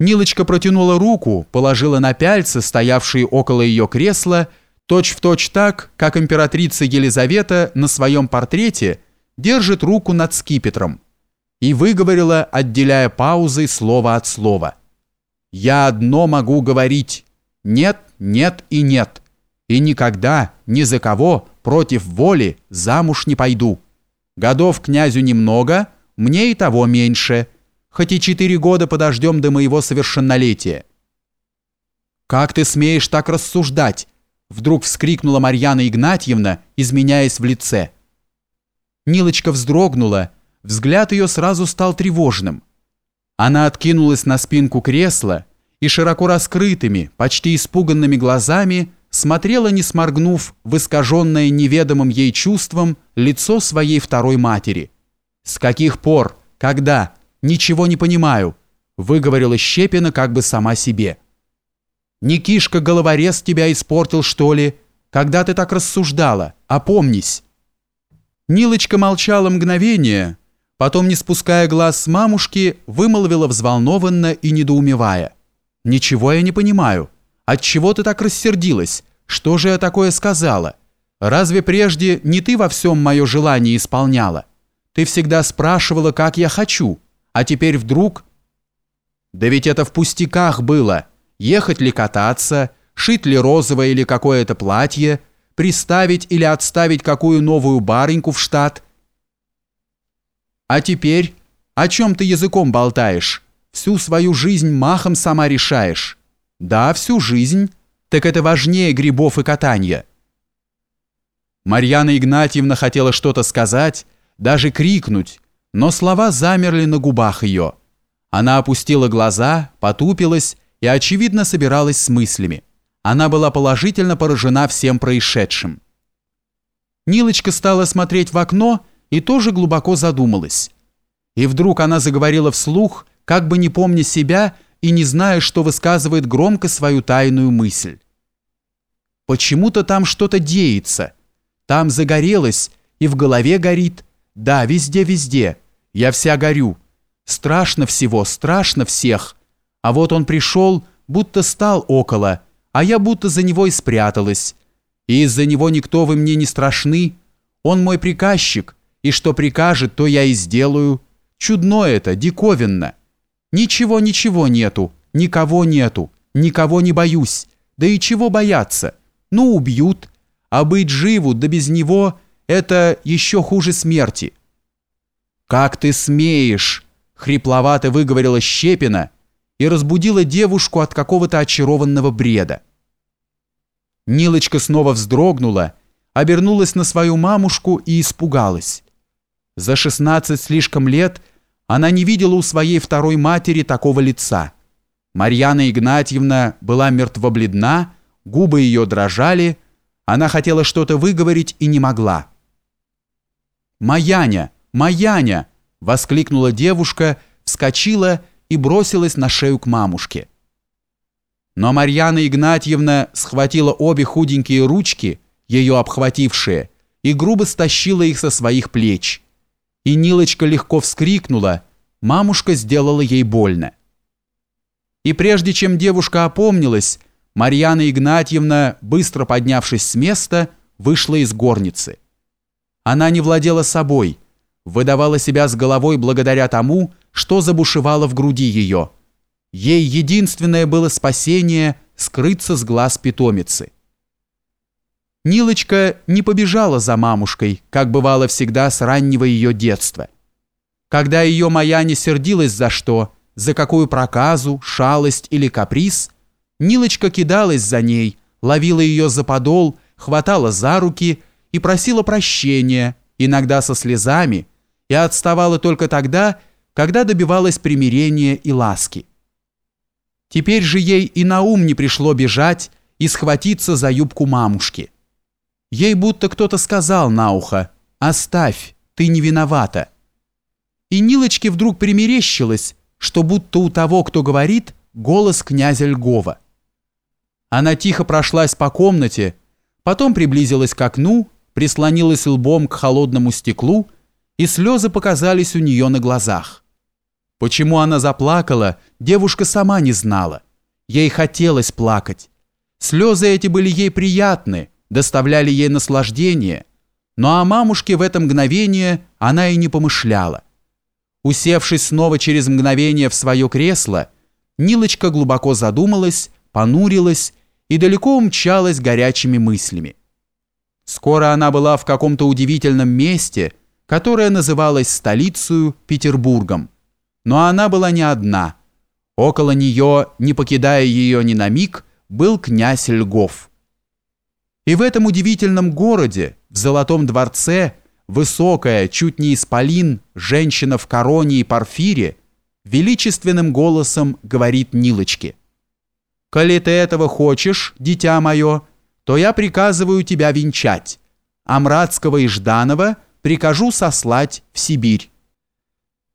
Нилочка протянула руку, положила на пяльцы, стоявшие около ее кресла, точь-в-точь точь так, как императрица Елизавета на своем портрете держит руку над скипетром, и выговорила, отделяя паузой слово от слова. «Я одно могу говорить. Нет, нет и нет. И никогда, ни за кого, против воли, замуж не пойду. Годов князю немного, мне и того меньше» хоть и четыре года подождем до моего совершеннолетия». «Как ты смеешь так рассуждать?» Вдруг вскрикнула Марьяна Игнатьевна, изменяясь в лице. Нилочка вздрогнула, взгляд ее сразу стал тревожным. Она откинулась на спинку кресла и широко раскрытыми, почти испуганными глазами смотрела, не сморгнув, в искаженное неведомым ей чувством лицо своей второй матери. «С каких пор? Когда? Ничего не понимаю», выговорила Щепина как бы сама себе. «Никишка головорез тебя испортил, что ли? Когда ты так рассуждала? Опомнись!» Нилочка молчала мгновение, потом, не спуская глаз с мамушки, вымолвила взволнованно и недоумевая. «Ничего я не понимаю. Отчего ты так рассердилась? Что же я такое сказала? Разве прежде не ты во всем мое желание исполняла? Ты всегда спрашивала, как я хочу». А теперь вдруг... Да ведь это в пустяках было. Ехать ли кататься, шить ли розовое или какое-то платье, приставить или отставить какую новую барыньку в штат. А теперь о чем ты языком болтаешь? Всю свою жизнь махом сама решаешь. Да, всю жизнь. Так это важнее грибов и катания. Марьяна Игнатьевна хотела что-то сказать, даже крикнуть, но слова замерли на губах ее. Она опустила глаза, потупилась и, очевидно, собиралась с мыслями. Она была положительно поражена всем происшедшим. Нилочка стала смотреть в окно и тоже глубоко задумалась. И вдруг она заговорила вслух, как бы не помня себя и не зная, что высказывает громко свою тайную мысль. «Почему-то там что-то деется. Там загорелось, и в голове горит, да, везде-везде. Я вся горю. Страшно всего, страшно всех. А вот он пришел, будто стал около, а я будто за него и спряталась. И из-за него никто вы мне не страшны. Он мой приказчик, и что прикажет, то я и сделаю. Чудно это, диковинно. Ничего, ничего нету, никого нету, никого не боюсь. Да и чего бояться? Ну, убьют. А быть живу, да без него – это еще хуже смерти. «Как ты смеешь!» — хрипловато выговорила Щепина и разбудила девушку от какого-то очарованного бреда. Нилочка снова вздрогнула, обернулась на свою мамушку и испугалась. За шестнадцать слишком лет она не видела у своей второй матери такого лица. Марьяна Игнатьевна была мертвобледна, губы ее дрожали, она хотела что-то выговорить и не могла. «Маяня! Маяня!» — воскликнула девушка, вскочила и бросилась на шею к мамушке. Но Марьяна Игнатьевна схватила обе худенькие ручки, ее обхватившие, и грубо стащила их со своих плеч. И Нилочка легко вскрикнула, мамушка сделала ей больно. И прежде чем девушка опомнилась, Марьяна Игнатьевна, быстро поднявшись с места, вышла из горницы. Она не владела собой, выдавала себя с головой благодаря тому, что забушевало в груди ее. Ей единственное было спасение скрыться с глаз питомицы. Нилочка не побежала за мамушкой, как бывало всегда с раннего ее детства. Когда ее моя не сердилась за что, за какую проказу, шалость или каприз, Нилочка кидалась за ней, ловила ее за подол, хватала за руки и просила прощения, иногда со слезами, и отставала только тогда, когда добивалась примирения и ласки. Теперь же ей и на ум не пришло бежать и схватиться за юбку мамушки. Ей будто кто-то сказал на ухо «Оставь, ты не виновата». И Нилочке вдруг примерещилось, что будто у того, кто говорит, голос князя Льгова. Она тихо прошлась по комнате, потом приблизилась к окну прислонилась лбом к холодному стеклу, и слезы показались у нее на глазах. Почему она заплакала, девушка сама не знала. Ей хотелось плакать. Слезы эти были ей приятны, доставляли ей наслаждение, но о мамушке в это мгновение она и не помышляла. Усевшись снова через мгновение в свое кресло, Нилочка глубоко задумалась, понурилась и далеко умчалась горячими мыслями. Скоро она была в каком-то удивительном месте, которое называлось столицей Петербургом. Но она была не одна. Около нее, не покидая ее ни на миг, был князь Льгов. И в этом удивительном городе, в Золотом дворце, высокая, чуть не исполин, женщина в короне и парфире, величественным голосом говорит Нилочке. «Коли ты этого хочешь, дитя мое, то я приказываю тебя венчать, а Мрацкого и Жданова прикажу сослать в Сибирь.